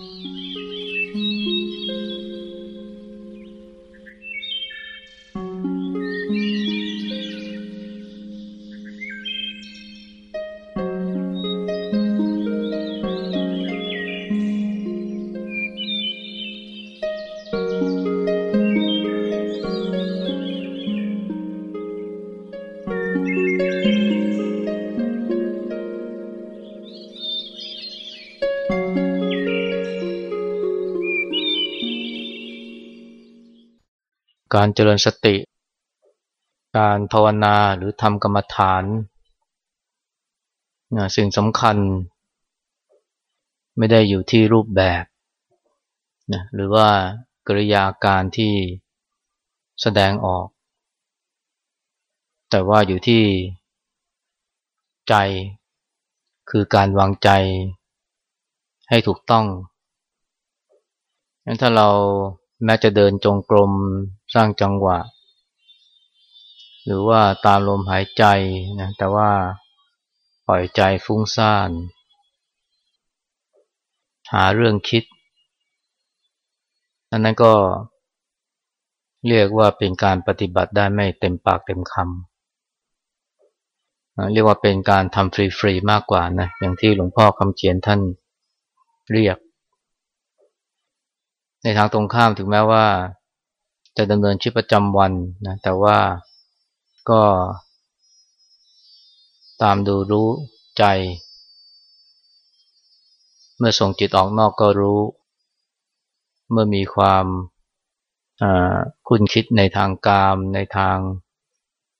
Mm-hmm. การเจริญสติ การภาวนาหรือทำกรรมฐานนะสิ่งสำคัญ ไม่ได้อยู่ที่รูปแบบนะหรือว่ากริยาการที่แสดงออก แต่ว่าอยู่ที่ใจ คือการวางใจให้ถูกต้องงั้นถ้าเราแม้จะเดินจงกรม สร้างจังหวะ หรือว่าตามลมหายใจนะแต่ว่าปล่อยใจฟุ้งซ่าน หาเรื่องคิดอันนั้นก็เรียกว่าเป็นการปฏิบัติได้ไม่เต็มปากเต็มคำเรียกว่าเป็นการทำฟรีๆมากกว่านะอย่างที่หลวงพ่อคำเขียนท่านเรียก ในทางตรงข้ามถึงแม้ว่า จะดำเนินชีวิตประจำวันนะแต่ว่าก็ ตามดูรู้ใจ เมื่อส่งจิตออกนอกก็รู้ เมื่อมีความคุณคิดในทางกามในทาง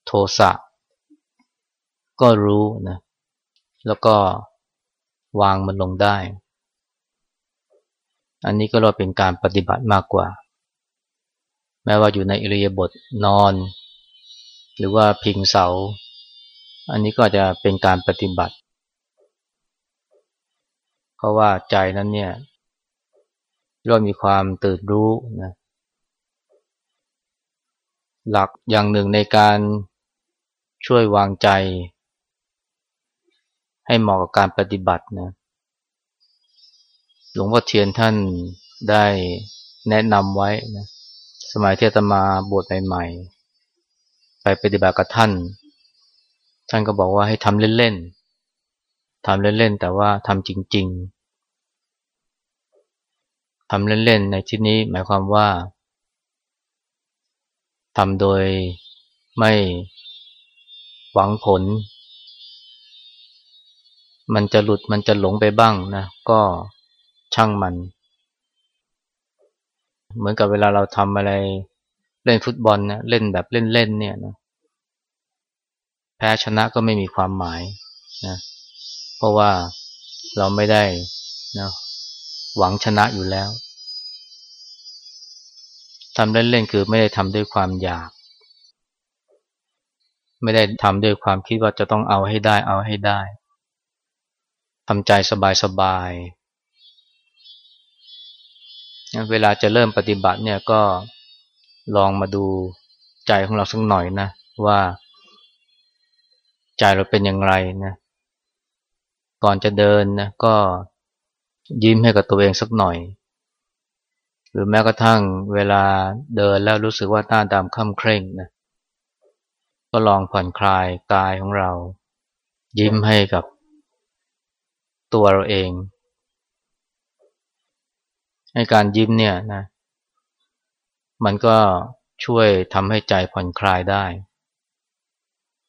โทสะก็รู้นะแล้วก็วางมันลงได้ อันนี้ก็เราเป็นการปฏิบัติมากกว่า แม้ว่าอยู่ในอิริยาบถนอน หรือว่าพิงเสา อันนี้ก็จะเป็นการปฏิบัติ เพราะว่าใจนั้นเนี่ยเรามีความตื่นรู้นะหลักอย่างหนึ่งในการช่วยวางใจ ให้เหมาะกับการปฏิบัตินะหลวงพ่อเทียนท่านได้แนะนำไว้นะ สมัยที่อาตมาบวชใหม่ๆ ไปปฏิบัติกับท่าน ท่านก็บอกว่าให้ทำเล่นๆทำเล่นๆ แต่ว่าทำจริง ๆทำเล่นๆ ในที่นี้หมายความว่าทำโดยไม่หวังผล มันจะหลุดมันจะหลงไปบ้างนะ ก็ช่างมัน เหมือนกับเวลาเราทำอะไรเล่นฟุตบอลนะเล่นแบบเล่นๆเนี่ยนะแพ้ชนะก็ไม่มีความหมายนะเพราะว่าเราไม่ได้นะหวังชนะอยู่แล้วทำเล่นๆคือไม่ได้ทำด้วยความอยาก ไม่ได้ทำด้วยความคิดว่าจะต้องเอาให้ได้เอาให้ได้ทำใจสบายๆ เวลาจะเริ่มปฏิบัติเนี่ยก็ลองมาดูใจของเราสักหน่อยนะ ว่า ใจเราเป็นอย่างไรนะก่อนจะเดินนะก็ยิ้มให้กับตัวเองสักหน่อย หรือแม้กระทั่งเวลาเดินแล้วรู้สึกว่าต้าดำค่ำเคร่งนะก็ลองผ่อนคลายกายของเรา ยิ้มให้กับตัวเราเอง ให้การยิ้มเนี่ยนะ มันก็ช่วยทำให้ใจผ่อนคลายได้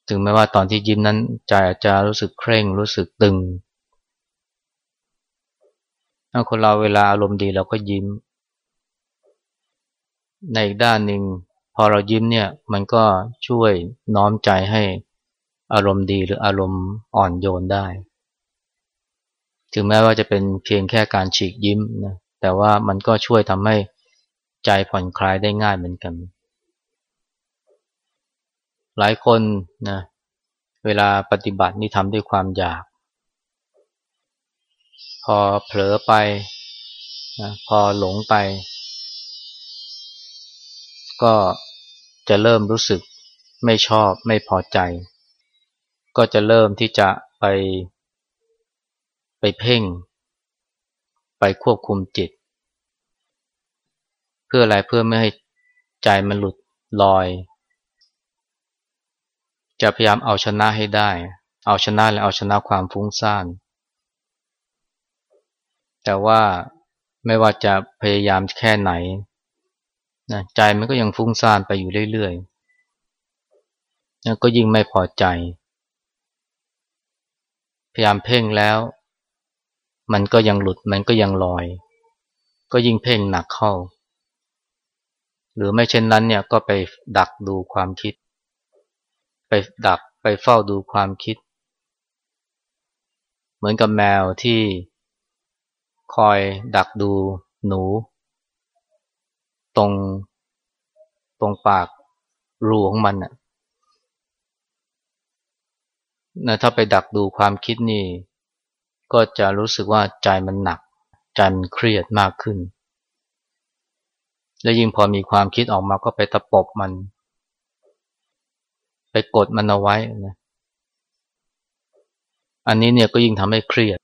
ถึงแม้ว่าตอนที่ยิ้มนั้นใจอาจจะรู้สึกเคร่งรู้สึกตึงถ้าคนเราเวลาอารมณ์ดีเราก็ยิ้ม ในอีกด้านหนึ่งพอเรายิ้มเนี่ย มันก็ช่วยน้อมใจให้อารมณ์ดีหรืออารมณ์อ่อนโยนได้ ถึงแม้ว่าจะเป็นเพียงแค่การฉีกยิ้มนะ แต่ว่ามันก็ช่วยทำให้ใจผ่อนคลายได้ง่ายเหมือนกัน หลายคนนะเวลาปฏิบัตินี่ทำด้วยความอยาก พอเผลอไปนะพอหลงไป ก็จะเริ่มรู้สึกไม่ชอบไม่พอใจ ก็จะเริ่มที่จะไปไปเพ่ง ไปควบคุมจิต เพื่ออะไรเพื่อไม่ให้ใจมันหลุดลอย จะพยายามเอาชนะให้ได้ เอาชนะและเอาชนะความฟุ้งซ่าน แต่ว่าไม่ว่าจะพยายามแค่ไหนนะใจมันก็ยังฟุ้งซ่านไปอยู่เรื่อยๆนะก็ยิ่งไม่พอใจ พยายามเพ่งแล้ว มันก็ยังหลุดมันก็ยังลอย ก็ยิ่งเพ่งหนักเข้า หรือไม่เช่นนั้นเนี่ยก็ไปดักดูความคิด ไปดักไปเฝ้าดูความคิด เหมือนกับแมวที่คอยดักดูหนู ตรงตรงปากรูของมันน่ะนะถ้าไปดักดูความคิดนี่ ก็จะรู้สึกว่าใจมันหนัก ใจมันเครียดมากขึ้น และยิ่งพอมีความคิดออกมาก็ไปตะปบมัน ไปกดมันเอาไว้นะอันนี้เนี่ยก็ยิ่งทำให้เครียด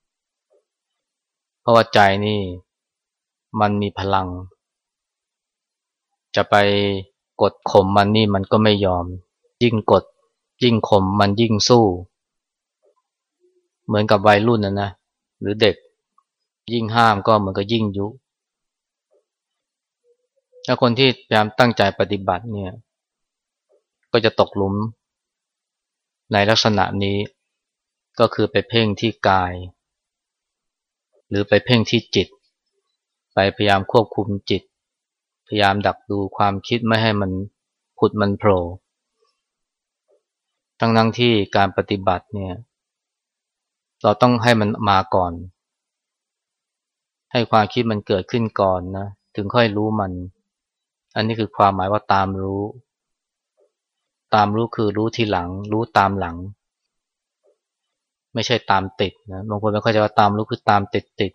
เพราะว่าใจนี่มันมีพลัง จะไปกดข่มมันนี่มันก็ไม่ยอม ยิ่งกดยิ่งข่มมันยิ่งสู้ เหมือนกับวัยรุ่นนะนะ หรือเด็ก ยิ่งห้ามก็เหมือนกับยิ่งยุ ถ้าคนที่พยายามตั้งใจปฏิบัติเนี่ย ก็จะตกหลุมในลักษณะนี้ก็คือไปเพ่งที่กาย หรือไปเพ่งที่จิต ไปพยายามควบคุมจิต พยายามดักดูความคิดไม่ให้มันผุดมันโผล่ทั้งนั้นที่การปฏิบัติเนี่ย เราต้องให้มันมาก่อน ให้ความคิดมันเกิดขึ้นก่อนนะ ถึงค่อยรู้มัน อันนี้คือความหมายว่าตามรู้ ตามรู้คือรู้ทีหลัง รู้ตามหลัง ไม่ใช่ตามติดนะบางคนไม่ค่อยจะว่าตามรู้คือตามติดติด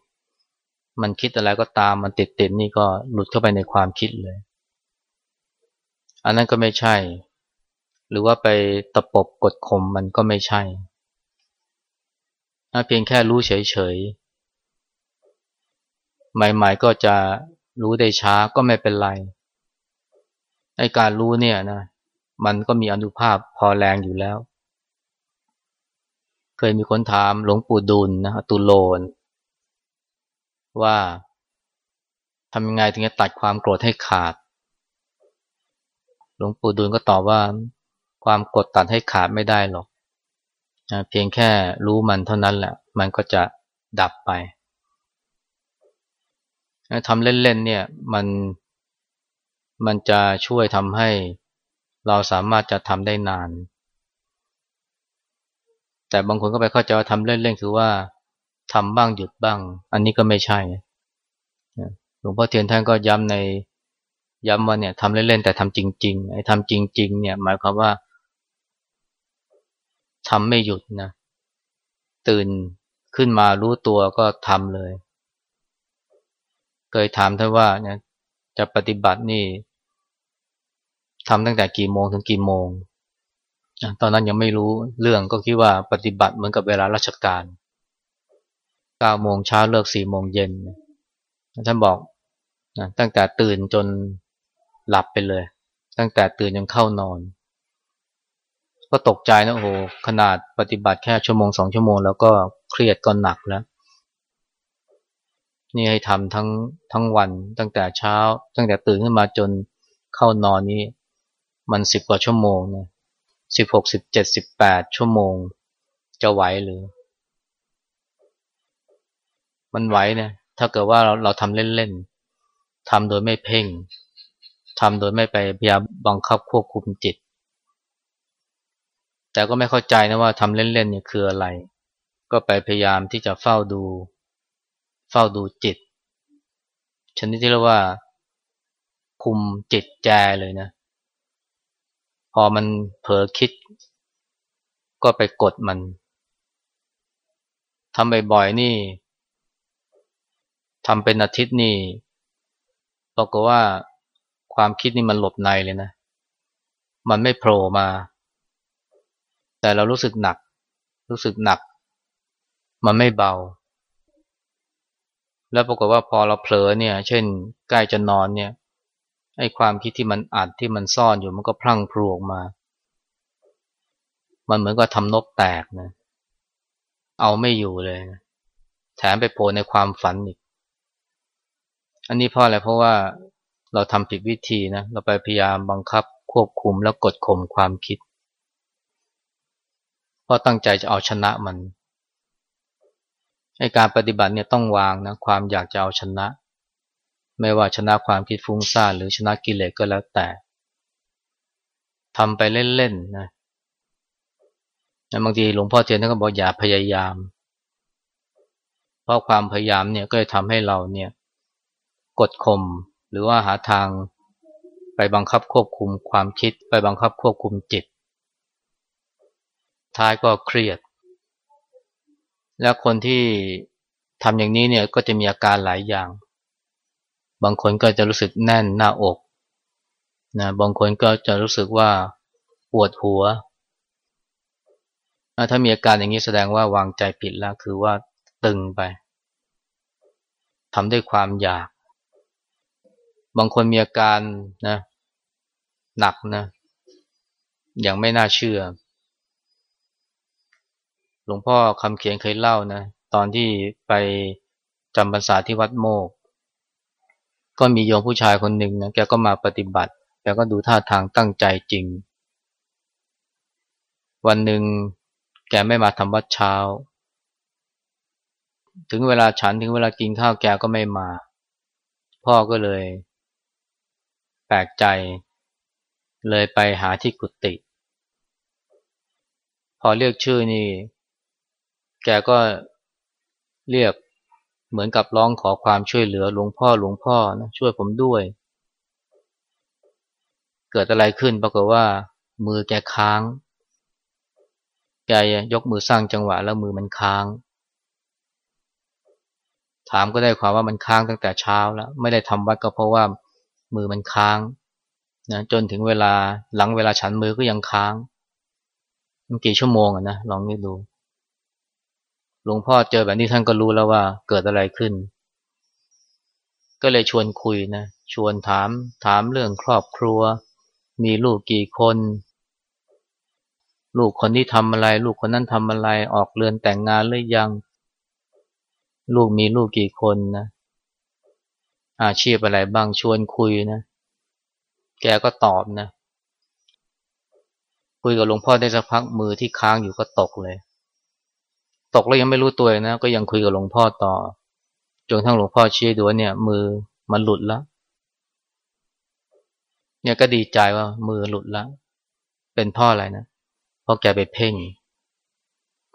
มันคิดอะไรก็ตามมันติดติดนี่ก็หลุดเข้าไปในความคิดเลย อันนั้นก็ไม่ใช่ หรือว่าไปตะปบกดข่มมันก็ไม่ใช่ เพียงแค่รู้เฉยๆ ใหม่ๆก็จะรู้ได้ช้าก็ไม่เป็นไรไอการรู้เนี่ยนะมันก็มีอนุภาพพอแรงอยู่แล้ว เคยมีคนถามหลวงปู่ดุลนะตุโลน ว่าทำยังไงถึงจะตัดความโกรธให้ขาด หลวงปู่ดุลก็ตอบว่า ความโกรธตัดให้ขาดไม่ได้หรอก เพียงแค่รู้มันเท่านั้นแหละ มันก็จะดับไปทำเล่นๆเนี่ยมันมันจะช่วยทำให้เราสามารถจะทำได้นาน แต่บางคนก็ไปเข้าใจว่าทำเล่นๆคือว่าทำบ้างหยุดบ้าง อันนี้ก็ไม่ใช่หลวงพ่อเทียนท่านก็ย้ำในย้ำว่าเนี่ยทำเล่นๆแต่ทำจริงๆไอ้ทำจริง ๆ เนี่ย หมายความว่า ทำไม่หยุดนะ ตื่นขึ้นมารู้ตัวก็ทำเลย เคยถามท่านว่าเนี่ยจะปฏิบัตินี่ทำตั้งแต่กี่โมงถึงกี่โมง ตอนนั้นยังไม่รู้เรื่องก็คิดว่าปฏิบัติเหมือนกับเวลาราชการ9โมงเช้าเลิก4โมงเย็นท่านบอกตั้งแต่ตื่นจนหลับไปเลย ตั้งแต่ตื่นจนเข้านอน ก็ตกใจนะโอ้โหขนาดปฏิบัติแค่ชั่วโมงสองชั่วโมง แล้วก็เครียดก็หนักแล้วนี่ให้ทำทั้งทั้งวันตั้งแต่เช้า ตั้งแต่ตื่นขึ้นมาจนเข้านอนนี้ มันสิบกว่าชั่วโมงนะสิบหกสิบเจ็ดสิบแปดชั่วโมง จะไหวหรือ มันไหวนี่ยถ้าเกิดว่าเราเราทำเล่นๆทำโดยไม่เพ่งทำโดยไม่ไปพยายามบังคับควบคุมจิต แต่ก็ไม่เข้าใจนะว่าทำเล่นๆเนี่ยคืออะไร ก็ไปพยายามที่จะเฝ้าดู เฝ้าดูจิต ชนิดที่เรียกว่า คุมจิตแจเลยนะ พอมันเผลอคิด ก็ไปกดมันทำบ่อยๆนี่ทำเป็นอาทิตย์นี่ปรากฏว่าความคิดนี่มันหลบในเลยนะ มันไม่โผล่มา แต่เรารู้สึกหนัก รู้สึกหนัก มันไม่เบา แล้วปรากฏว่าพอเราเผลอเนี่ย เช่น ใกล้จะนอนเนี่ยไอ้ความคิดที่มันอัดที่มันซ่อนอยู่มันก็พลั่งพลูออกมา มันเหมือนกับทำนบแตกนะ เอาไม่อยู่เลยนะแถมไปโผล่ในความฝันอีก อันนี้เพราะอะไรเพราะว่าเราทำผิดวิธีนะ เราไปพยายามบังคับควบคุมแล้วกดข่มความคิด ราะตั้งใจจะเอาชนะมันให้การปฏิบัติเนี่ยต้องวางนะความอยากจะเอาชนะ ไม่ว่าชนะความคิดฟุ้งซ่านหรือชนะกิเลสก็แล้วแต่ทำไปเล่นๆนะบางทีหลวงพ่อเทียนท่านก็บอกอย่าพยายาม เพราะความพยายามเนี่ยก็จะทำให้เราเนี่ยกดข่มหรือว่าหาทางไปบังคับควบคุมความคิดไปบังคับควบคุมจิต ท้ายก็เครียด และคนที่ทำอย่างนี้เนี่ยก็จะมีอาการหลายอย่าง บางคนก็จะรู้สึกแน่นหน้าอกนะบางคนก็จะรู้สึกว่าปวดหัว ถ้ามีอาการอย่างนี้แสดงว่าวางใจผิดแล้วคือว่าตึงไปทำด้วยความอยาก บางคนมีอาการนะหนักนะอย่างไม่น่าเชื่อ หลวงพ่อคำเขียนเคยเล่านะ ตอนที่ไปจำพรรษาที่วัดโมก ก็มีโยมผู้ชายคนหนึ่งนะแกก็มาปฏิบัติแกก็ดูท่าทางตั้งใจจริง วันหนึ่งแกไม่มาทำวัดเช้า ถึงเวลาฉันถึงเวลากินข้าวแกก็ไม่มา พ่อก็เลย แปลกใจ เลยไปหาที่กุฏิพอเรียกชื่อนี่ แกก็เรียกเหมือนกับร้องขอความช่วยเหลือหลวงพ่อหลวงพ่อนะช่วยผมด้วย เกิดอะไรขึ้นปรากฏว่า มือแกค้าง แกยกมือสร้างจังหวะแล้วมือมันค้าง ถามก็ได้ความว่ามันค้างตั้งแต่เช้าแล้ว ไม่ได้ทำวัดก็เพราะว่ามือมันค้างนะจนถึงเวลาหลังเวลาฉันมือก็ยังค้างมันกี่ชั่วโมงอะนะลองนึกดู หลวงพ่อเจอแบบนี้ท่านก็รู้แล้วว่าเกิดอะไรขึ้น ก็เลยชวนคุยนะชวนถามถามเรื่องครอบครัว มีลูกกี่คน ลูกคนที่ทำอะไร ลูกคนนั้นทำอะไรออกเรือนแต่งงานหรือยัง ลูกมีลูกกี่คนนะอาชีพอะไรบ้างชวนคุยนะ แกก็ตอบนะ คุยกับหลวงพ่อได้สักพักมือที่ค้างอยู่ก็ตกเลย ตกแล้วยังไม่รู้ตัวนะ ก็ยังคุยกับหลวงพ่อต่อ จนทั้งหลวงพ่อชี้ดูว่าเนี่ย มือมันหลุดแล้วเนี่ยก็ดีใจว่ามือหลุดแล้ว เป็นพ่ออะไรนะเพราะแกไปเพ่ง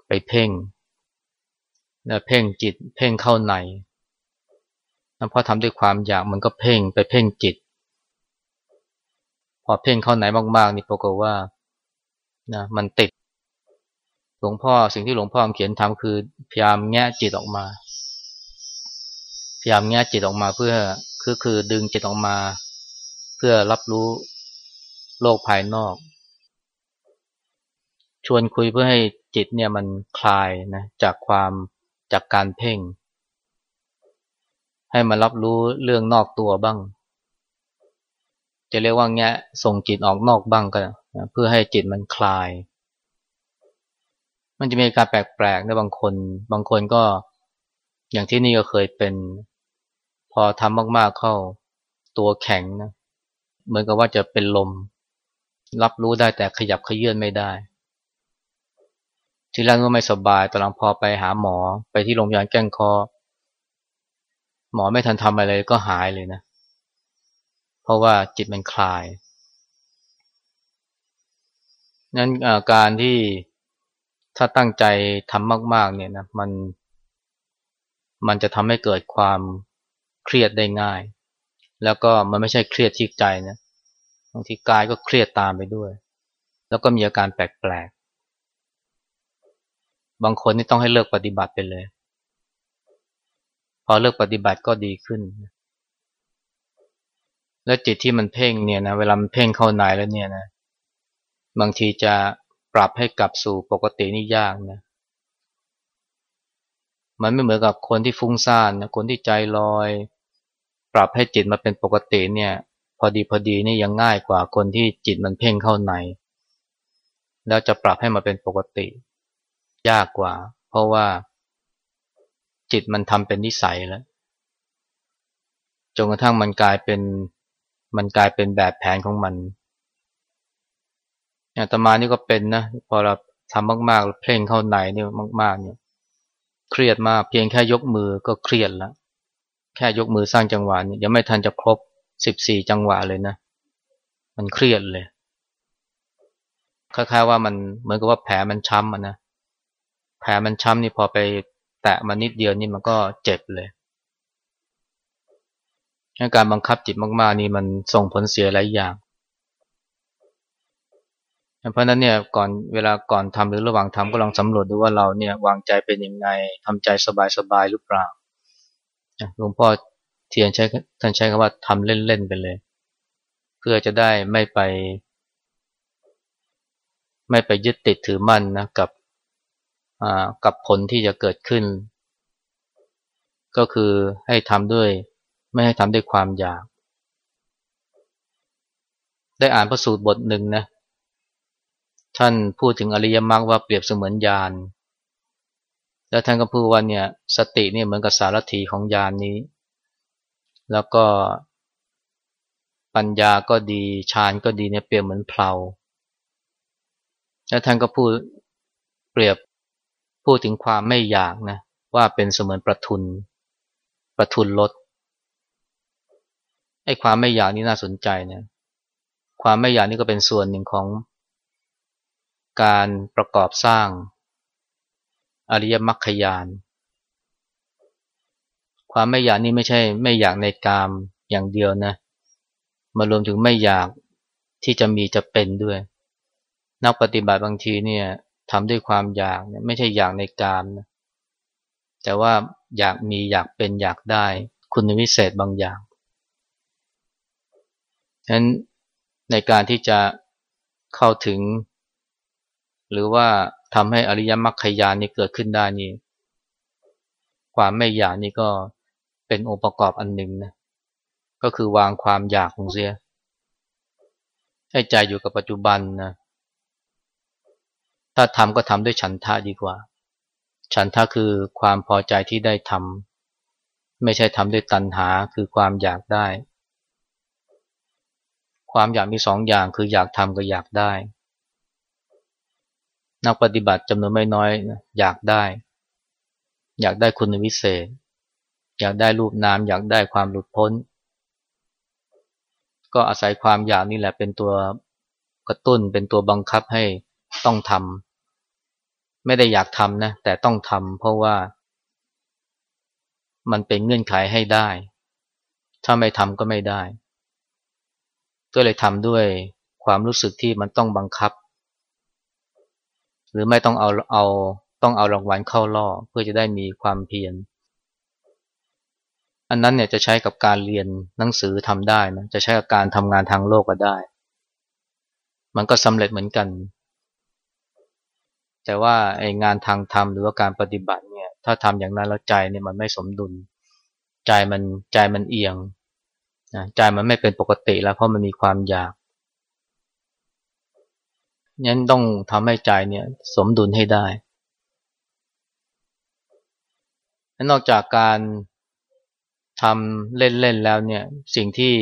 ไปเพ่งแล้วเพ่งจิต เพ่งเข้าในแล้วพอทำด้วยความอยากมันก็เพ่งไปเพ่งจิต พอเพ่งเข้าไหนมากๆนี่ปรากฏว่านะมันติด ลวงพ่อสิ่งที่หลวงพ่อเขียนทำคือพยายามแงะจิตออกมา พยายามแงะจิตออกมาเพื่อคือคือดึงจิตออกมา เพื่อรับรู้โลกภายนอก ชวนคุยเพื่อให้จิตเนี่ยมันคลายนะจากความจากการเพ่ง ให้มันรับรู้เรื่องนอกตัวบ้าง จะเรียกว่าแงะส่งจิตออกนอกบ้างก็เพื่อให้จิตมันคลาย มันจะมีการแปลกๆในบางคน บางคนก็อย่างที่นี่ก็เคยเป็น พอทำมากๆเข้าตัวแข็งนะเหมือนกับว่าจะเป็นลม รับรู้ได้แต่ขยับขยื่นไม่ได้ ทีแรกก็ไม่สบายตอนหลังพอไปหาหมอไปที่โรงพยาบาลแก้งคอ หมอไม่ทันทำอะไรก็หายเลยนะ เพราะว่าจิตมันคลายนั้นการที่ ถ้าตั้งใจทำมาก ๆ เนี่ยนะมัน มันจะทำให้เกิดความเครียดได้ง่าย แล้วก็มันไม่ใช่เครียดที่ใจนะบางทีกายก็เครียดตามไปด้วย แล้วก็มีอาการแปลกๆบางคนนี่ต้องให้เลิกปฏิบัติไปเลย พอเลิกปฏิบัติก็ดีขึ้น แล้วจิตที่มันเพ่งเนี่ยนะเวลามันเพ่งเข้าในแล้วเนี่ยนะบางทีจะ ปรับให้กลับสู่ปกตินี่ยากนะ มันไม่เหมือนกับคนที่ฟุ้งซ่านนะคนที่ใจลอย ปรับให้จิตมาเป็นปกติเนี่ย พอดีพอดีนี่ยังง่ายกว่าคนที่จิตมันเพ่งเข้าใน แล้วจะปรับให้มาเป็นปกติ ยากกว่า เพราะว่า จิตมันทำเป็นนิสัยแล้วจนกระทั่งมันกลายเป็นมันกลายเป็นแบบแผนของมัน อาตมานี่ก็เป็นนะพอเราทำมากๆ เพ่งเข้าในนี่มาก ๆ เนี่ย เครียดมากเพียงแค่ยกมือก็เครียดแล้วแค่ยกมือสร้างจังหวะนี่ยังไม่ทันจะครบสิบสี่จังหวะเลยนะ มันเครียดเลยคล้ายๆว่ามันเหมือนกับว่าแผลมันช้ำนะแผลมันช้ำนี่พอไปแตะมานิดเดียวนี่มันก็เจ็บเลยการบังคับจิตมากๆ นี่มันส่งผลเสียหลายอย่าง เพราะนั้นเนี่ยก่อนเวลาก่อนทำหรือระหว่างทำก็ลองสำรวจดูว่าเราเนี่ยวางใจเป็นยังไงทำใจสบายๆหรือเปล่าหลวงพ่อเทียนใช้ท่านใช้คำว่าทำเล่นๆไปเลย เพื่อจะได้ไม่ไป ไม่ไปยึดติดถือมั่นนะกับกับผลที่จะเกิดขึ้น ก็คือให้ทำด้วย ไม่ให้ทำด้วยความอยาก ได้อ่านพระสูตรบทหนึ่งนะ ท่านพูดถึงอริยมรรคว่าเปรียบเสมือนยาน แล้วท่านก็พูดว่าเนี่ยสติเนี่ยเหมือนกับสารถีของยานนี้ แล้วก็ปัญญาก็ดีฌานก็ดีเนี่ยเปรียบเหมือนเพลา แล้วท่านก็พูดเปรียบพูดถึงความไม่อยากนะว่าเป็นเสมือนประทุนประทุนรถไอ้ความไม่อยากนี่น่าสนใจนะความไม่อยากนี่ก็เป็นส่วนหนึ่งของ การประกอบสร้างอริยมรรคยาน ความไม่อยากนี่ไม่ใช่ไม่อยากในกามอย่างเดียวนะ มารวมถึงไม่อยากที่จะมีจะเป็นด้วย นักปฏิบัติบางทีเนี่ยทำด้วยความอยากเนี่ยไม่ใช่อยากในกามนะ แต่ว่าอยากมีอยากเป็นอยากได้ คุณวิเศษบางอย่างฉะนั้นในการที่จะเข้าถึง หรือว่าทำให้อริยมรรคยานนี้เกิดขึ้นได้นี่ความไม่อยากนี่ก็เป็นองค์ประกอบอันหนึ่งนะก็คือวางความอยากของเสีย ให้ใจอยู่กับปัจจุบันนะถ้าทำก็ทำด้วยฉันทะดีกว่า ฉันทะคือความพอใจที่ได้ทำไม่ใช่ทำด้วยตัณหาคือความอยากได้ ความอยากมีสองอย่างคืออยากทำกับอยากได้ นักปฏิบัติจำนวนไม่น้อยอยากได้ อยากได้คุณวิเศษ อยากได้รูปนาม อยากได้ความหลุดพ้น ก็อาศัยความอยากนี่แหละเป็นตัวกระตุ้นเป็นตัวบังคับให้ต้องทำไม่ได้อยากทำนะแต่ต้องทำเพราะว่า มันเป็นเงื่อนไขให้ได้ ถ้าไม่ทำก็ไม่ได้ ก็เลยทำด้วยความรู้สึกที่มันต้องบังคับ รือไม่ต้องเอาเอาต้องเอารางวัลเข้าล่อเพื่อจะได้มีความเพียรอันนั้นเนี่ยจะใช้กับการเรียนหนังสือทำได้นะจะใช้กับการทำงานทางโลกก็ได้ มันก็สำเร็จเหมือนกัน แต่ว่าไองานทางธรรมหรือว่าการปฏิบัติเนี่ยถ้าทำอย่างนั้นแล้วใจเนี่ยมันไม่สมดุล ใจมันใจมันเอียงใจมันไม่เป็นปกติแล้วเพราะมันมีความอยาก งั้นต้องทำให้ใจเนี่ยสมดุลให้ได้ นอกจากการทำเล่นๆแล้วเนี่ยสิ่งที่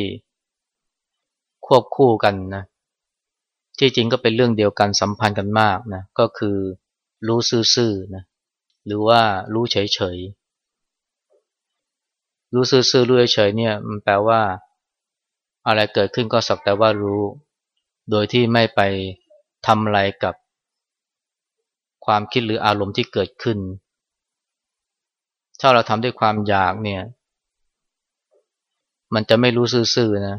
ควบคู่กันนะที่จริงก็เป็นเรื่องเดียวกันสัมพันธ์กันมากนะก็คือรู้ซื่อๆนะหรือว่ารู้เฉยๆรู้ซื่อๆรู้เฉยเนี่ยมันแปลว่า อะไรเกิดขึ้นก็สักแต่ว่ารู้ โดยที่ไม่ไป ทำอะไรกับความคิดหรืออารมณ์ที่เกิดขึ้น ถ้าเราทำด้วยความอยากเนี่ย มันจะไม่รู้ซื่อๆนะ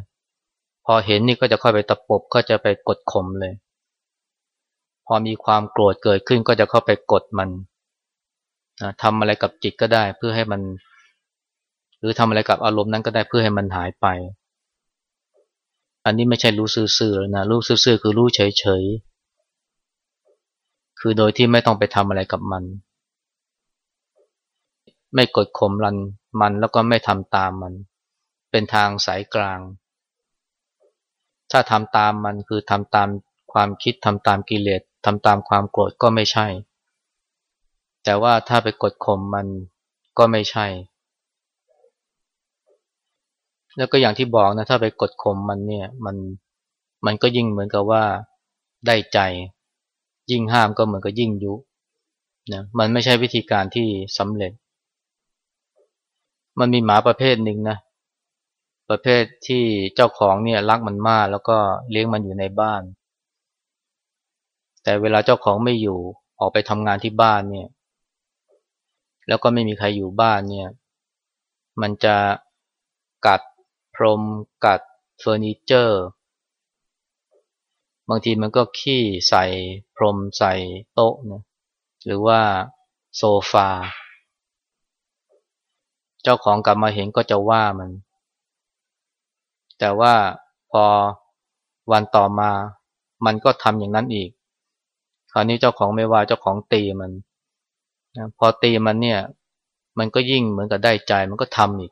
พอเห็นนี่ก็จะค่อยไปตะปบก็จะไปกดข่มเลย พอมีความโกรธเกิดขึ้นก็จะเข้าไปกดมันนะทำอะไรกับจิตก็ได้เพื่อให้มัน หรือทำอะไรกับอารมณ์นั้นก็ได้เพื่อให้มันหายไป อันนี้ไม่ใช่รู้ซื่อๆนะ รู้ซื่อๆคือรู้เฉยๆ คือโดยที่ไม่ต้องไปทำอะไรกับมัน ไม่กดข่มรันมันแล้วก็ไม่ทำตามมัน เป็นทางสายกลาง ถ้าทำตามมันคือทำตามความคิดทำตามกิเลสทำตามความโกรธก็ไม่ใช่ แต่ว่าถ้าไปกดข่มมันก็ไม่ใช่ แล้วก็อย่างที่บอกนะถ้าไปกดข่มมันเนี่ยมันมันก็ยิ่งเหมือนกับว่าได้ใจ ยิ่งห้ามก็เหมือนกับยิ่งยุนะมันไม่ใช่วิธีการที่สำเร็จ มันมีหมาประเภทหนึ่งนะ ประเภทที่เจ้าของเนี่ยรักมันมากแล้วก็เลี้ยงมันอยู่ในบ้าน แต่เวลาเจ้าของไม่อยู่ออกไปทำงานที่บ้านเนี่ย แล้วก็ไม่มีใครอยู่บ้านเนี่ย มันจะกัดพรมกัดเฟอร์นิเจอร์ บางทีมันก็ขี้ใส่พรมใส่โต๊ะนะหรือว่าโซฟา เจ้าของกลับมาเห็นก็จะว่ามัน แต่ว่าพอวันต่อมา มันก็ทำอย่างนั้นอีก คราวนี้เจ้าของไม่ว่าเจ้าของตีมันนะพอตีมันเนี่ย มันก็ยิ่งเหมือนกับได้ใจมันก็ทำอีก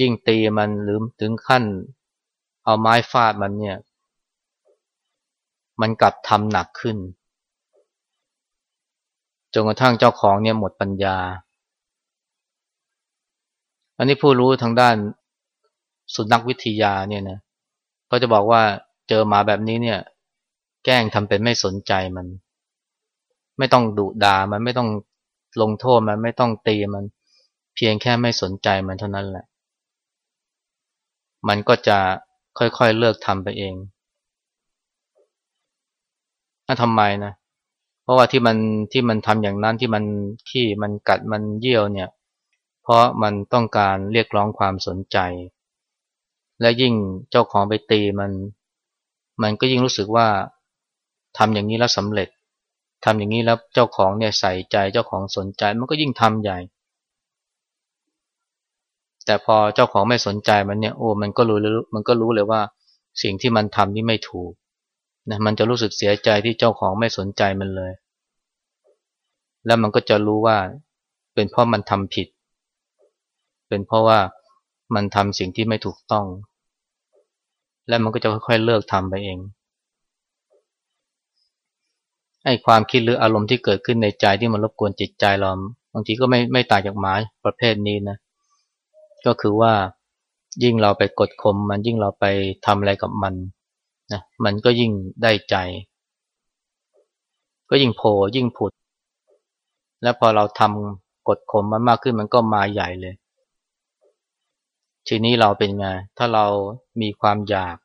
ยิ่งตีมันหรือถึงขั้น เอาไม้ฟาดมันเนี่ย มันกลับทำหนักขึ้น จนกระทั่งเจ้าของเนี่ยหมดปัญญา อันนี้ผู้รู้ทางด้านสุนัขวิทยาเนี่ยนะเขาจะบอกว่าเจอหมาแบบนี้เนี่ย แกล้งทำเป็นไม่สนใจมัน ไม่ต้องดุด่ามันไม่ต้องลงโทษมันไม่ต้องตีมัน เพียงแค่ไม่สนใจมันเท่านั้นแหละ มันก็จะค่อยๆเลิกทำไปเอง น่าทำไมนะ เพราะว่าที่มันที่มันทำอย่างนั้นที่มันขี้มันกัดมันเยี่ยวเนี่ย เพราะมันต้องการเรียกร้องความสนใจ และยิ่งเจ้าของไปตีมัน มันก็ยิ่งรู้สึกว่าทำอย่างนี้แล้วสำเร็จทำอย่างนี้แล้วเจ้าของเนี่ยใส่ใจเจ้าของสนใจมันก็ยิ่งทำใหญ่ แต่พอเจ้าของไม่สนใจมันเนี่ยโอ้มันก็รู้มันก็รู้เลยว่าสิ่งที่มันทำนี่ไม่ถูก นะมันจะรู้สึกเสียใจที่เจ้าของไม่สนใจมันเลย แล้วมันก็จะรู้ว่า เป็นเพราะมันทำผิด เป็นเพราะว่ามันทำสิ่งที่ไม่ถูกต้อง และมันก็จะค่อยๆเลิกทำไปเองไอ้ความคิดหรืออารมณ์ที่เกิดขึ้นในใจที่มันรบกวนจิตใจเราบางทีก็ไม่ไม่ต่างจากหมาประเภทนี้นะก็คือว่ายิ่งเราไปกดข่มมันยิ่งเราไปทำอะไรกับมัน นะมันก็ยิ่งได้ใจ ก็ยิ่งโผล่ยิ่งผุด แล้วพอเราทำกดข่มมันมากขึ้นมันก็มาใหญ่เลย ทีนี้เราเป็นไง ถ้าเรามีความอยาก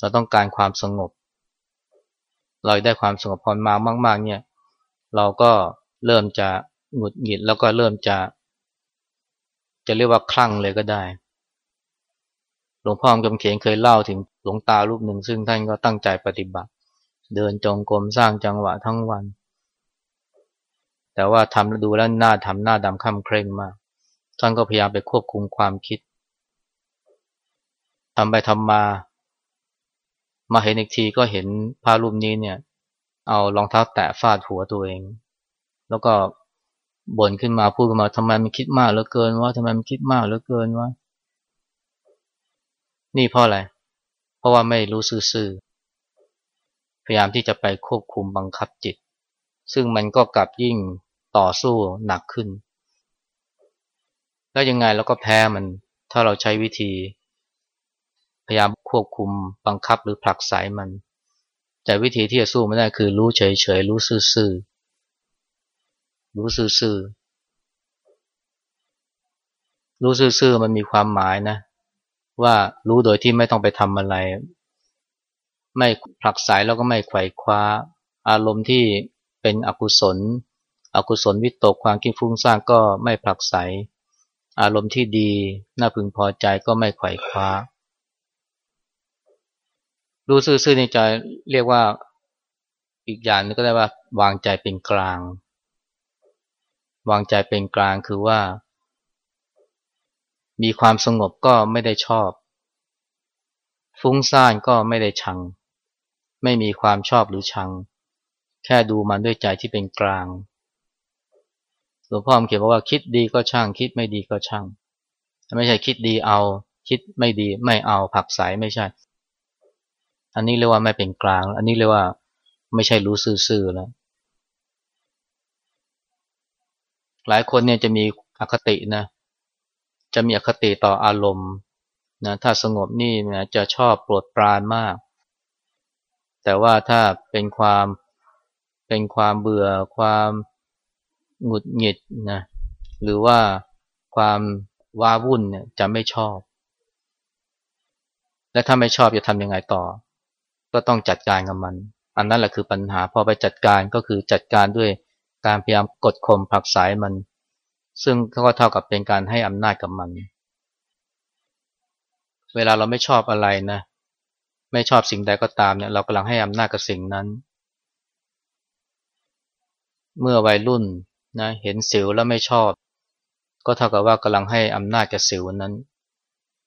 เราต้องการความสงบ เราได้ความสงบพอมามาก ๆ เนี่ย เราก็เริ่มจะหงุดหงิดแล้วก็เริ่มจะ จะเรียกว่าคลั่งเลยก็ได้ หลวงพ่อกำเขียนเคยเล่าถึงหลวงตารูปหนึ่ง ซึ่งท่านก็ตั้งใจปฏิบัติ เดินจงกรมสร้างจังหวะทั้งวัน แต่ว่าทำดูแล้วหน้าทำหน้าดำค่ำเคร่งมาก ท่านก็พยายามไปควบคุมความคิดทำไปทำมา มาเห็นอีกทีก็เห็นพระรูปนี้เนี่ย เอารองเท้าแตะฟาดหัวตัวเอง แล้วก็บ่นขึ้นมาพูดขึ้นมาทำไมมันคิดมากเหลือเกินว่าทำไมมันคิดมากเหลือเกินว่า นี่เพราะอะไร เพราะว่าไม่รู้ซื่อๆ พยายามที่จะไปควบคุมบังคับจิต ซึ่งมันก็กลับยิ่งต่อสู้หนักขึ้น แล้วยังไงเราก็แพ้มัน ถ้าเราใช้วิธี พยายามควบคุมบังคับหรือผลักไสมัน แต่วิธีที่จะสู้ไม่ได้คือรู้เฉยๆ รู้ซื่อๆ รู้ซื่อๆ รู้ซื่อๆ มันมีความหมายนะ ว่ารู้โดยที่ไม่ต้องไปทำอะไร ไม่ผลักสายแล้วก็ไม่ไขว่คว้า อารมณ์ที่เป็นอกุศล อกุศลวิตกความคิดฟุ้งซ่านก็ไม่ผลักไสอารมณ์ที่ดีน่าพึงพอใจก็ไม่ไขว่คว้า รู้ซื่อๆในใจเรียกว่าอีกอย่างนึงก็ได้ว่าวางใจเป็นกลาง วางใจเป็นกลางคือว่า มีความสงบก็ไม่ได้ชอบ ฟุ้งซ่านก็ไม่ได้ชัง ไม่มีความชอบหรือชัง แค่ดูมันด้วยใจที่เป็นกลางหลวงพ่อเขียนว่าคิดดีก็ช่าง คิดไม่ดีก็ช่าง ไม่ใช่คิดดีเอา คิดไม่ดีไม่เอาผักใสไม่ใช่ อันนี้เรียกว่าไม่เป็นกลาง อันนี้เรียกว่าไม่ใช่รู้ซื่อๆแล้วหลายคนเนี่ยจะมีอคตินะ จะมีอคติต่ออารมณ์นะถ้าสงบนี่นะจะชอบโปรดปรานมาก แต่ว่าถ้าเป็นความเป็นความเบื่อความหงุดหงิดนะหรือว่าความว้าวุ่นเนี่ยจะไม่ชอบ และถ้าไม่ชอบจะทำยังไงต่อ ก็ต้องจัดการกับมัน อันนั้นแหละคือปัญหาพอไปจัดการก็คือจัดการด้วยการพยายามกดข่มผลักสายมัน ซึ่งก็เท่ากับเป็นการให้อำนาจกับมัน เวลาเราไม่ชอบอะไรนะ ไม่ชอบสิ่งใดก็ตามเนี่ยเรากำลังให้อำนาจกับสิ่งนั้น เมื่อวัยรุ่นนะเห็นสิวแล้วไม่ชอบ ก็เท่ากับว่ากำลังให้อำนาจกับสิวนั้น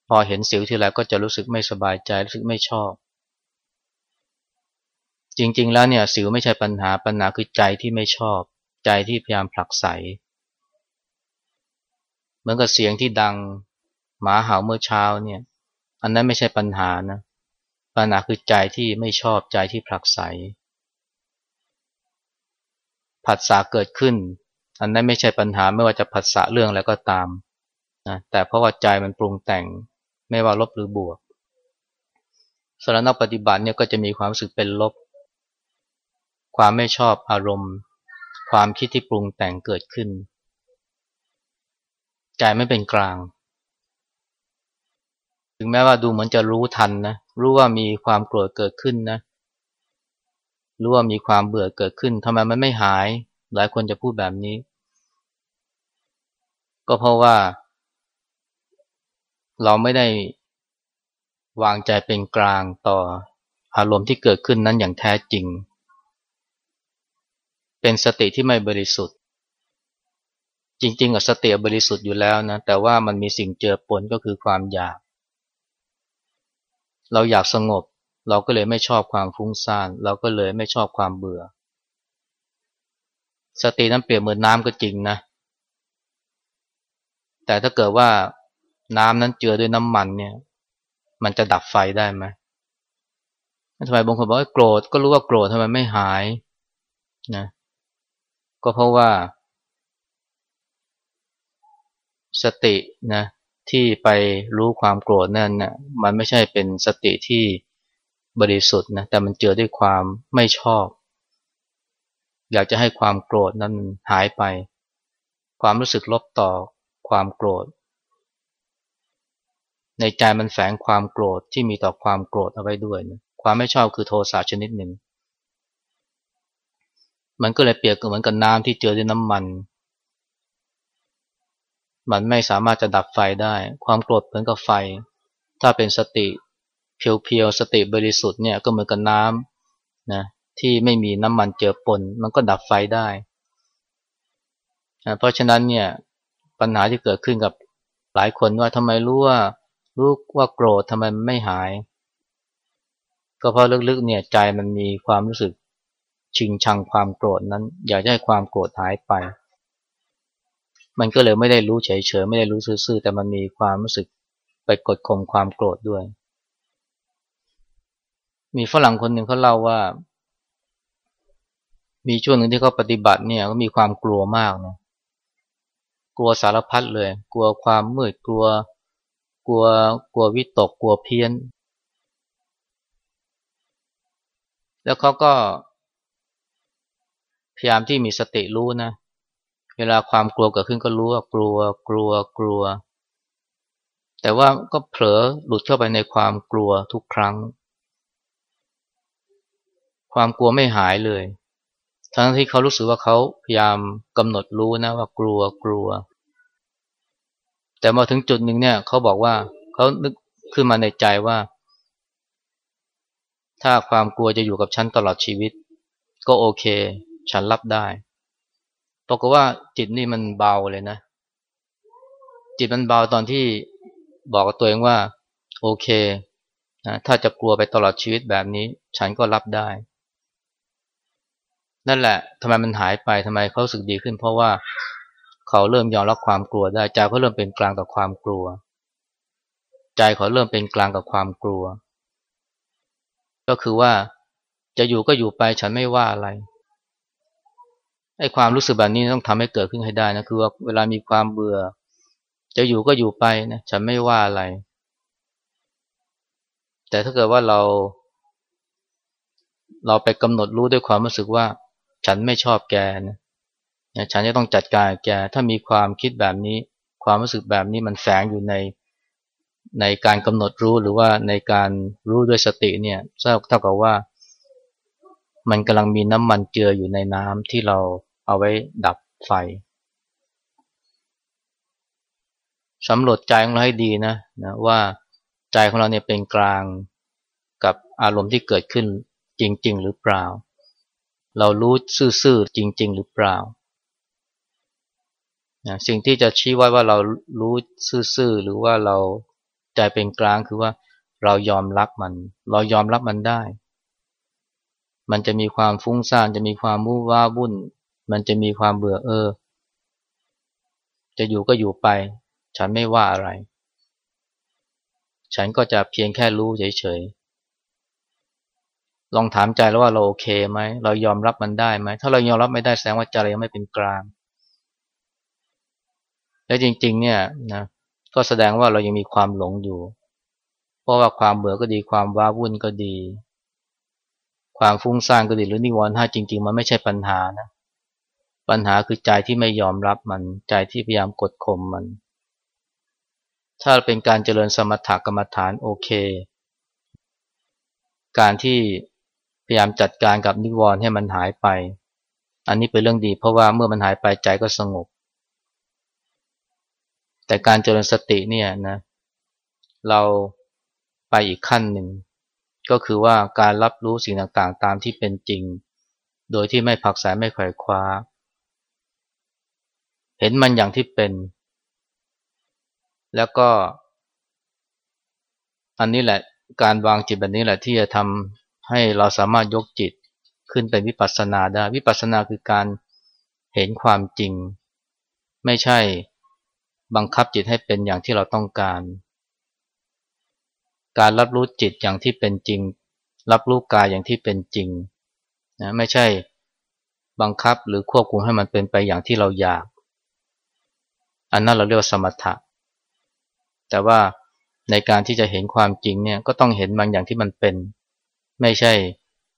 พอเห็นสิวทีไรก็จะรู้สึกไม่สบายใจรู้สึกไม่ชอบ จริงๆแล้วเนี่ยสิวไม่ใช่ปัญหาปัญหาคือใจที่ไม่ชอบ ใจที่พยายามผลักไส เหมือนกับเสียงที่ดังหมาเห่าเมื่อเช้าเนี่ย อันนั้นไม่ใช่ปัญหานะ ปัญหาคือใจที่ไม่ชอบใจที่ผลักไสผัสสะเกิดขึ้น อันนั้นไม่ใช่ปัญหาไม่ว่าจะผัสสะเรื่องอะไรก็ตามนะแต่เพราะว่าใจมันปรุงแต่งไม่ว่าลบหรือบวกสารนักปฏิบัติเนี่ยก็จะมีความรู้สึกเป็นลบ ความไม่ชอบอารมณ์ ความคิดที่ปรุงแต่งเกิดขึ้น ใจไม่เป็นกลาง ถึงแม้ว่าดูเหมือนจะรู้ทันนะ รู้ว่ามีความโกรธเกิดขึ้นนะ รู้ว่ามีความเบื่อเกิดขึ้นทำไมมันไม่หาย หลายคนจะพูดแบบนี้ ก็เพราะว่า เราไม่ได้วางใจเป็นกลางต่ออารมณ์ที่เกิดขึ้นนั้นอย่างแท้จริง เป็นสติที่ไม่บริสุทธิ์ จริงๆกับสติบริสุทธิ์อยู่แล้วนะแต่ว่ามันมีสิ่งเจือปนก็คือความอยาก เราอยากสงบ เราก็เลยไม่ชอบความฟุ้งซ่านเราก็เลยไม่ชอบความเบื่อ สตินั้นเปรียบเหมือนน้ำก็จริงนะ แต่ถ้าเกิดว่าน้ำนั้นเจือด้วยน้ำมันเนี่ย มันจะดับไฟได้ไหมทำไมบางคนบอกว่าโกรธก็รู้ว่าโกรธทำไมไม่หายนะ ก็เพราะว่า สตินะที่ไปรู้ความโกรธนั่นนะ่ะมันไม่ใช่เป็นสติที่บริสุทธิ์นะแต่มันเจอด้วยความไม่ชอบ อยากจะให้ความโกรธนั้นหายไป ความรู้สึกลบต่อความโกรธ ในใจมันแฝงความโกรธที่มีต่อความโกรธเอาไว้ด้วยนะความไม่ชอบคือโทสะชนิดหนึ่ง มันก็เลยเปรียบเหมือนกับน้ำที่เจอด้วยน้ำมัน มันไม่สามารถจะดับไฟได้ ความโกรธเหมือนกับไฟ ถ้าเป็นสติเพียวๆสติบริสุทธิ์เนี่ยก็เหมือนกับน้ำนะที่ไม่มีน้ำมันเจือปน มันก็ดับไฟได้เพราะฉะนั้นเนี่ยปัญหาที่เกิดขึ้นกับหลายคนว่าทำไมรู้ว่ารู้ว่าโกรธทำไมไม่หาย ก็เพราะลึกๆเนี่ยใจมันมีความรู้สึกชิงชังความโกรธนั้น อยากให้ความโกรธหายไป มันก็เลยไม่ได้รู้เฉยๆไม่ได้รู้ซื่อๆแต่มันมีความรู้สึกไปกดข่มความโกรธด้วย มีฝรั่งคนหนึ่งเขาเล่าว่า มีช่วงหนึ่งที่เขาปฏิบัติเนี่ยก็มีความกลัวมากนะกลัวสารพัดเลย กลัวความมืดกลัว กลัวกลัววิตกกลัวเพี้ยน แล้วเขาก็พยายามที่มีสติรู้นะ เวลาความกลัวเกิดขึ้นก็รู้ว่ากลัวกลัวกลัว แต่ว่าก็เผลอหลุดเข้าไปในความกลัวทุกครั้ง ความกลัวไม่หายเลย ทั้งที่เขารู้สึกว่าเขาพยายามกำหนดรู้นะว่ากลัวกลัว แต่มาถึงจุดหนึ่งเนี่ยเขาบอกว่าเขานึกขึ้นมาในใจว่า ถ้าความกลัวจะอยู่กับฉันตลอดชีวิต ก็โอเค ฉันรับได้ ปรากฏว่าจิตนี่มันเบาเลยนะ จิตมันเบาตอนที่บอกกับตัวเองว่า โอเคนะถ้าจะกลัวไปตลอดชีวิตแบบนี้ ฉันก็รับได้ นั่นแหละทำไมมันหายไปทำไมเขาสึกดีขึ้น เพราะว่าเขาเริ่มยอมรับความกลัวได้ใจเขาเริ่มเป็นกลางกับความกลัว ใจเขาเริ่มเป็นกลางกับความกลัว ก็คือว่าจะอยู่ก็อยู่ไปฉันไม่ว่าอะไร ไอ้ความรู้สึกแบบนี้ต้องทำให้เกิดขึ้นให้ได้นะคือว่าเวลามีความเบื่อ จะอยู่ก็อยู่ไปนะฉันไม่ว่าอะไร แต่ถ้าเกิดว่าเรา เราไปกำหนดรู้ด้วยความรู้สึกว่า ฉันไม่ชอบแกนะฉันจะต้องจัดการแก ถ้ามีความคิดแบบนี้ ความรู้สึกแบบนี้มันแฝงอยู่ในในการกำหนดรู้หรือว่าในการรู้ด้วยสติเนี่ยเท่ากับว่า มันกำลังมีน้ำมันเจืออยู่ในน้ำที่เรา เอาไว้ดับไฟสำรวจใจของเราให้ดีนะนะว่าใจของเราเนี่ยเป็นกลางกับอารมณ์ที่เกิดขึ้นจริง ๆ หรือเปล่า เรารู้ซื่อๆจริง ๆ หรือเปล่านะสิ่งที่จะชี้ไว้ว่าเรารู้ซื่อๆหรือว่าเราใจเป็นกลางคือว่าเรายอมรับมัน เรายอมรับมันได้ มันจะมีความฟุ้งซ่านจะมีความมู่ว้าวุ่น มันจะมีความเบื่อเออ จะอยู่ก็อยู่ไป ฉันไม่ว่าอะไร ฉันก็จะเพียงแค่รู้เฉยๆ ลองถามใจแล้วว่าเราโอเคไหม เรายอมรับมันได้ไหม ถ้าเรายอมรับไม่ได้แสดงว่าใจเรายังไม่เป็นกลาง และจริงๆ เนี่ยนะก็แสดงว่าเรายังมีความหลงอยู่ เพราะว่าความเบื่อก็ดีความว้าวุ่นก็ดี ความฟุ้งซ่านก็ดีหรือนิวรณ์ห้าจริง ๆ มันไม่ใช่ปัญหานะ ปัญหาคือใจที่ไม่ยอมรับมัน ใจที่พยายามกดข่มมัน ถ้าเป็นการเจริญสมถกรรมฐานโอเค การที่พยายามจัดการกับนิวรณ์ให้มันหายไป อันนี้เป็นเรื่องดี เพราะว่าเมื่อมันหายไปใจก็สงบ แต่การเจริญสติเนี่ยนะเราไปอีกขั้นหนึ่ง ก็คือว่าการรับรู้สิ่งต่างๆ ตามที่เป็นจริง โดยที่ไม่ผักสายไม่ไขว่คว้า เห็นมันอย่างที่เป็น แล้วก็ อันนี้แหละการวางจิตแบบนี้แหละที่จะทำให้เราสามารถยกจิตขึ้นเป็นวิปัสสนาได้ วิปัสสนาคือการเห็นความจริง ไม่ใช่บังคับจิตให้เป็นอย่างที่เราต้องการ การรับรู้จิตอย่างที่เป็นจริง รับรู้กายอย่างที่เป็นจริงนะไม่ใช่บังคับหรือควบคุมให้มันเป็นไปอย่างที่เราอยาก อันนั้นเราเรียกว่าสมถะ แต่ว่าในการที่จะเห็นความจริงเนี่ยก็ต้องเห็นบางอย่างที่มันเป็น ไม่ใช่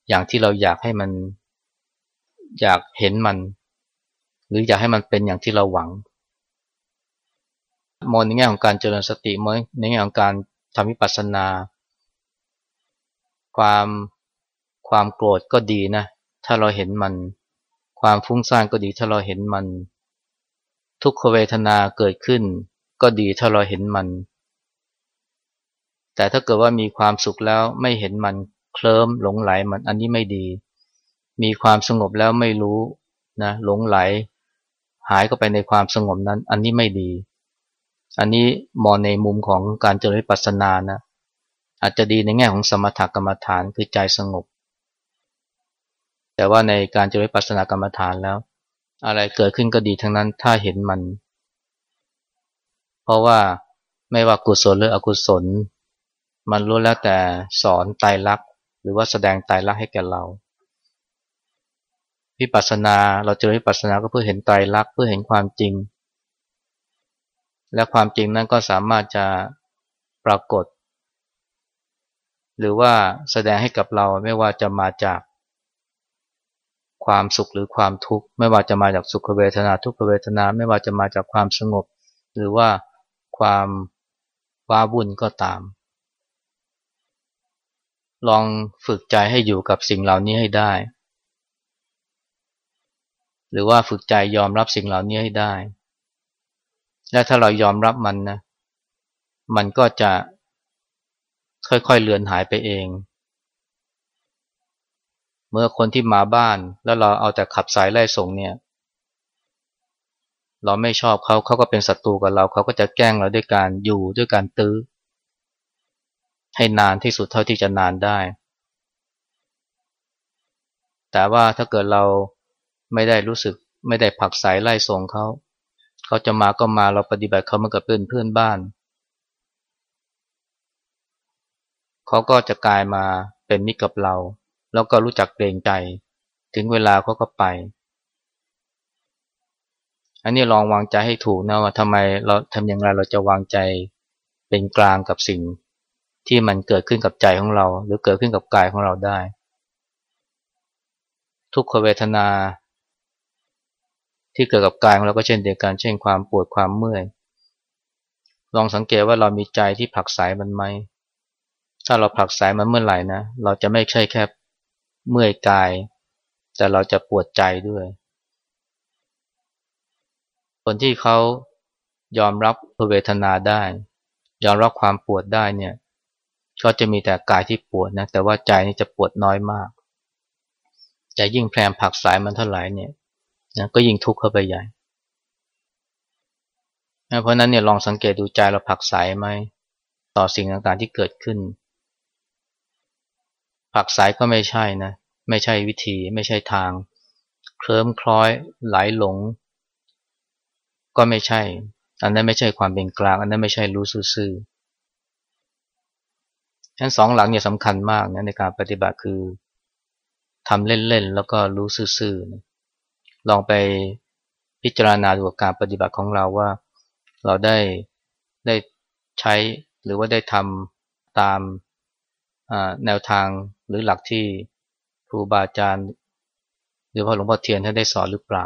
อย่างที่เราอยากให้มัน อยากเห็นมัน หรืออยากให้มันเป็นอย่างที่เราหวังมองในแง่ของการเจริญสติมองในแง่ของการทำวิปัสสนา ความความโกรธก็ดีนะ ถ้าเราเห็นมัน ความฟุ้งซ่านก็ดี ถ้าเราเห็นมัน ทุกขเวทนาเกิดขึ้น ก็ดีถ้าเราเห็นมัน แต่ถ้าเกิดว่ามีความสุขแล้วไม่เห็นมันเคลิ้มหลงไหลมันอันนี้ไม่ดี มีความสงบแล้วไม่รู้นะหลงไหล หายเข้าไปในความสงบนั้น อันนี้ไม่ดี อันนี้มองในมุมของการเจริญปัสนานะอาจจะดีในแง่ของสมถกรรมฐานคือใจสงบ แต่ว่าในการเจริญปัสนากรรมฐานแล้ว อะไรเกิดขึ้นก็ดีทั้งนั้นถ้าเห็นมัน เพราะว่าไม่ว่ากุศลหรืออกุศล มันรู้แล้วแต่สอนไตรลักษณ์หรือว่าแสดงไตรลักษณ์ให้แก่เราวิปัสสนาเราเจอวิปัสสนาก็เพื่อเห็นไตรลักษณ์เพื่อเห็นความจริง และความจริงนั้นก็สามารถจะปรากฏ หรือว่าแสดงให้กับเราไม่ว่าจะมาจาก ความสุขหรือความทุกข์ ไม่ว่าจะมาจากสุขเวทนาทุกขเวทนา ไม่ว่าจะมาจากความสงบ หรือว่าความว้าวุ่นก็ตาม ลองฝึกใจให้อยู่กับสิ่งเหล่านี้ให้ได้ หรือว่าฝึกใจยอมรับสิ่งเหล่านี้ให้ได้ และถ้าเรายอมรับมันนะ มันก็จะค่อยๆเลือนหายไปเอง เมื่อคนที่มาบ้านแล้วเราเอาแต่ขับสายไล่ส่งเนี่ย เราไม่ชอบเขาเขาก็เป็นศัตรูกับเราเขาก็จะแกล้งเราด้วยการอยู่ด้วยการตื้อ ให้นานที่สุดเท่าที่จะนานได้ แต่ว่าถ้าเกิดเราไม่ได้รู้สึกไม่ได้ผักสายไล่ส่งเขาเขาจะมาก็มาเราปฏิบัติเขาเหมือนกับเพื่อนเพื่อนบ้านเขาก็จะกลายมาเป็นมิตรกับเรา แล้วก็รู้จักเกรงใจ ถึงเวลาเขาก็ไป อันนี้ลองวางใจให้ถูกนะว่าทำไมเราทำอย่างไรเราจะวางใจเป็นกลางกับสิ่งที่มันเกิดขึ้นกับใจของเรา หรือเกิดขึ้นกับกายของเราได้ ทุกขเวทนา ที่เกิดกับกายของเราก็เช่นเดียวกัน เช่นความปวดความเมื่อย ลองสังเกตว่าเรามีใจที่ผักสายมันไหมถ้าเราผักสายมันเมื่อไหร่นะ เราจะไม่ใช่แค่ เมื่อยกาย แต่เราจะปวดใจด้วย คนที่เขายอมรับเวทนาได้ ยอมรับความปวดได้เนี่ยก็จะมีแต่กายที่ปวดนะแต่ว่าใจนี่จะปวดน้อยมากจะยิ่งแพรมผักสายมันเท่าไหร่เนี่ยนะก็ยิ่งทุกข์เข้าไปใหญ่เพราะนั้นเนี่ยลองสังเกตดูใจเราผักสายไหมต่อสิ่งต่างๆที่เกิดขึ้น ผักสายก็ไม่ใช่นะ ไม่ใช่วิธี ไม่ใช่ทาง เคลิ้มคล้อยไหลหลง ก็ไม่ใช่ อันนั้นไม่ใช่ความเป็นกลาง อันนั้นไม่ใช่รู้ซื่อทั้นสองหลังเนี่ยสำคัญมากนะในการปฏิบัติคือทำเล่นๆแล้วก็รู้ซื่อๆลองไปพิจารณาดูการปฏิบัติของเราว่า เราได้ได้ใช้หรือว่าได้ทำตาม แนวทางหรือหลักที่ครูบาอาจารย์หรือพระหลวงพ่อเทียนท่านได้สอนหรือเปล่า